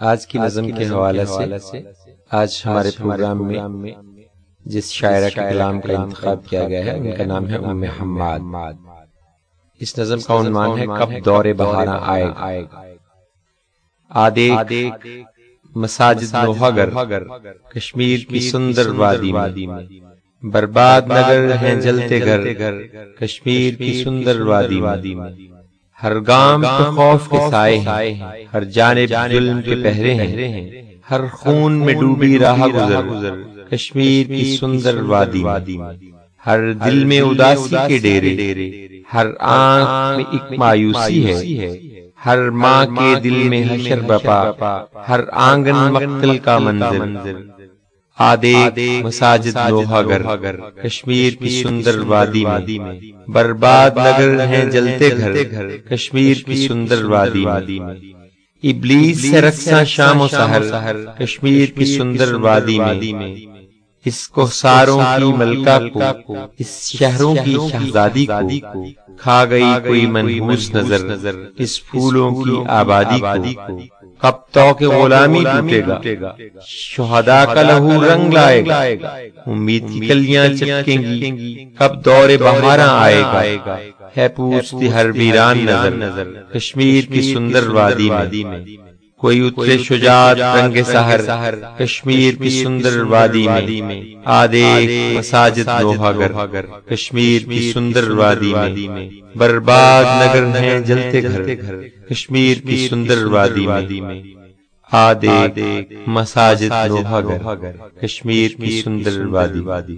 آج کی نظم کے حوالے سے آج ہمارے پروگرام میں جس شاعرہ کے کلام کا انتخاب کیا گیا ہے ان کا نام ہے ام حماد۔ اس نظم کا عنوان ہے کب دور بہارا آئے۔ گا آدے مساجد نوہگر کشمیر کی سندر وادی میں۔ برباد نگر ہیں جلتے گھر کشمیر کی سندر وادی میں۔ ہر گام خوف کے سائے ہیں ہر جانب ظلم کے پہرے ہیں۔ ہر خون میں ڈوبی راہ گزر کشمیر کی سندر وادی ہر دل میں اداسی کے ڈیرے ہر آنکھ میں ایک مایوسی ہے۔ ہر ماں کے دل میں حشر بپا۔ ہر آنگن مقتل کا منظر۔ آدے مساجد لوہا گر کشمیر کی سندر وادی میں برباد نگر ہیں جلتے گھر کشمیر کی سندر وادی میں۔ ابلیس سے رکھا شام و سہر کشمیر کی سندر وادی میں۔ اس کو ساروں کی ملکہ کو اس شہروں کی شہزادی کو کھا گئی کوئی منحوس نظر اس پھولوں کی آبادی کو۔ کب تو کہ غلامی ٹوٹے گا؟ شہداء کا لہو رنگ لائے گا۔ امید کی کلیاں چٹکیں گی۔ کب دور بہارا آئے گا۔ ہے پوچھتی ہر ویران نظر۔ کشمیر کی سندر وادی میں۔ کوئی اترے شجاعت رنگ سہر کشمیر کی سندر وادی میں آدے مساجد لوہا گر کشمیر کی سندر وادی میں برباد نگر ہیں جلتے گھر کشمیر کی سندر وادی میں آدے مساجد لوہا گر کشمیر کی سندر وادی